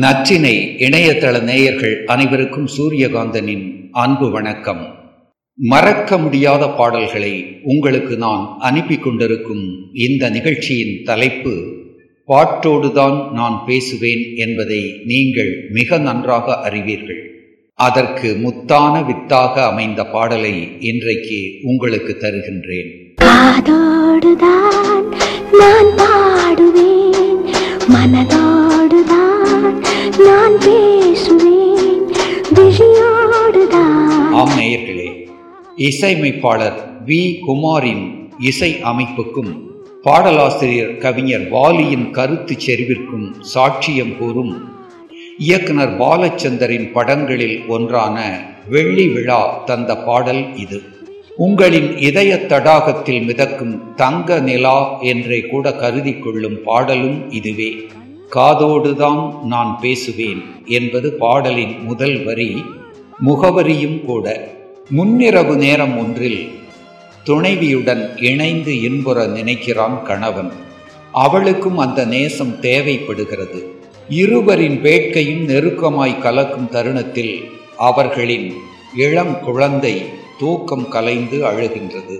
நற்றினை இணையதள நேயர்கள் அனைவருக்கும் சூரியகாந்தனின் அன்பு வணக்கம். மறக்க முடியாத பாடல்களை உங்களுக்கு நான் அனுப்பி கொண்டிருக்கும் இந்த நிகழ்ச்சியின் தலைப்பு பாட்டோடுதான் நான் பேசுவேன் என்பதை நீங்கள் மிக நன்றாக அறிவீர்கள். அதற்கு முத்தான வித்தாக அமைந்த பாடலை இன்றைக்கு உங்களுக்கு தருகின்றேன். நான் பாடுவேன் ஆம் நேயர்களே இசையமைப்பாளர் வி. குமாரின் இசை அமைப்புக்கும் பாடலாசிரியர் கவிஞர் வாலியின் கருத்து செறிவிற்கும் சாட்சியம் கூறும் இயக்குனர் பாலச்சந்தரின் படங்களில் ஒன்றான வெள்ளி விழா தந்த பாடல் இது. உங்களின் இதய தடாகத்தில் மிதக்கும் தங்க நிலா என்றே கூட கருதி கொள்ளும் பாடலும் இதுவே. காதோடுதான் நான் பேசுவேன் என்பது பாடலின் முதல் வரி. முகவரியும் கூட முன்னிரவு நேரம் ஒன்றில் துணைவியுடன் இணைந்து இன்புற நினைக்கிறான் கணவன். அவளுக்கும் அந்த நேசம் தேவைப்படுகிறது. இருவரின் வேட்கையும் நெருக்கமாய் கலக்கும் தருணத்தில் அவர்களின் இளம் குழந்தை தூக்கம் கலைந்து அழுகின்றது.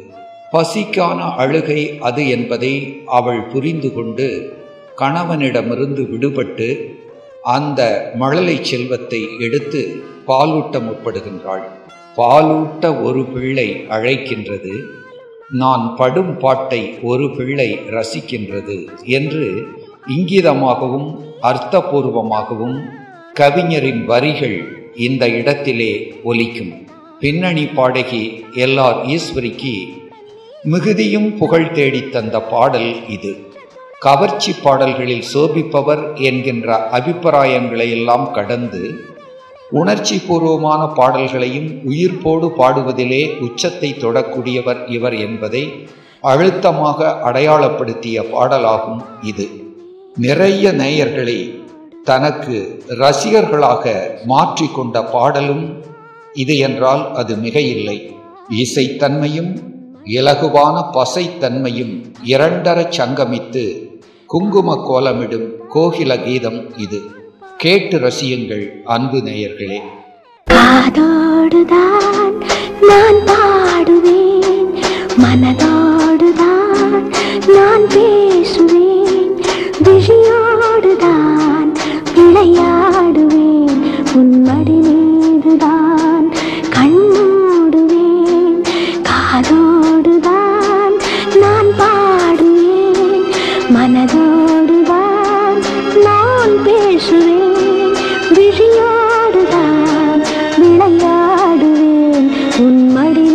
பசிக்கான அழுகை அது என்பதை அவள் புரிந்து கொண்டு கணவனிடமிருந்து விடுபட்டு அந்த மழலை செல்வத்தை எடுத்து பாலூட்ட முற்படுகின்றாள் பாலூட்ட ஒரு பிள்ளை அழைக்கின்றது. நான் படும் பாட்டை ஒரு பிள்ளை ரசிக்கின்றது என்று இங்கிதமாகவும் அர்த்தபூர்வமாகவும் கவிஞரின் வரிகள் இந்த இடத்திலே ஒலிக்கும். பின்னணி பாடகி எல்லார் ஈஸ்வரிக்கு மிகுதியும் புகழ் தேடித் தந்த பாடல் இது. கவர்ச்சி பாடல்களில் சோபிப்பவர் என்கின்ற அபிப்பிராயங்களை எல்லாம் கடந்து உணர்ச்சி பூர்வமான பாடல்களையும் உயிர்ப்போடு பாடுவதிலே உச்சத்தை தொடக்கூடியவர் இவர் என்பதை அழுத்தமாக அடையாளப்படுத்திய பாடலாகும் இது. நிறைய நேயர்களை தனக்கு ரசிகர்களாக மாற்றிக்கொண்ட பாடலும் இது என்றால் அது மிக இல்லை இசைத்தன்மையும் இலகுவான பசைத்தன்மையும் இரண்டரச் சங்கமித்து குங்கும கோலமிடும் கோகில கீதம் இது. கேட்டு ரசியுங்கள் அன்பு நேயர்களே. காதோடுதான் நான் பாடுவேன். மனதோடுதான் நான் பே விளையாடுவேன் உன்மடி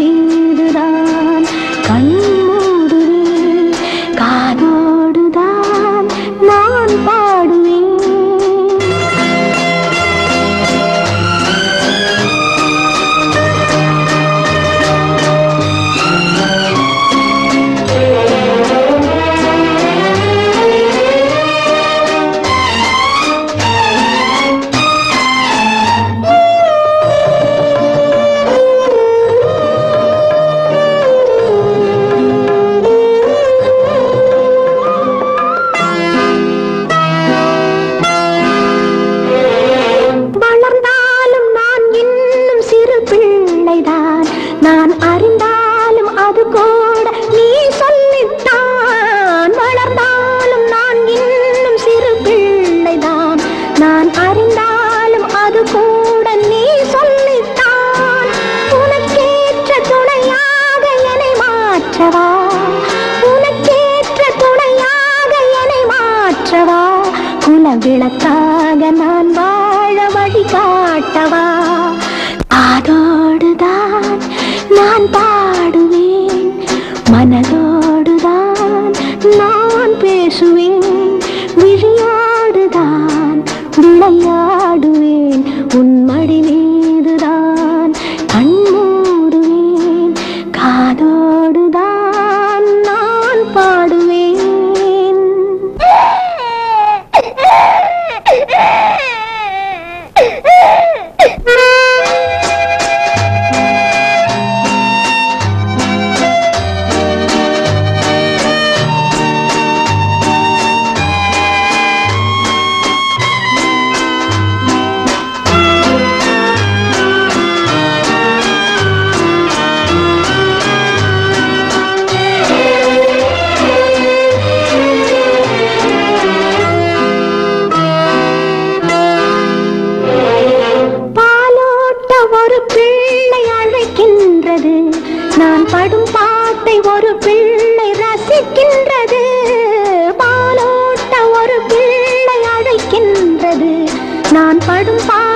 உனக்காக நான் வாழ வழி காட்டவா அதோடுதான் நான் பாடுவேன். மனதோடுதான் நான் பேசுவேன். விழியோடுதான் விளையா என்னை ரசிக்கின்றது. பாலோட்ட ஒரு பிள்ளை அழைக்கின்றது. நான் படும் பா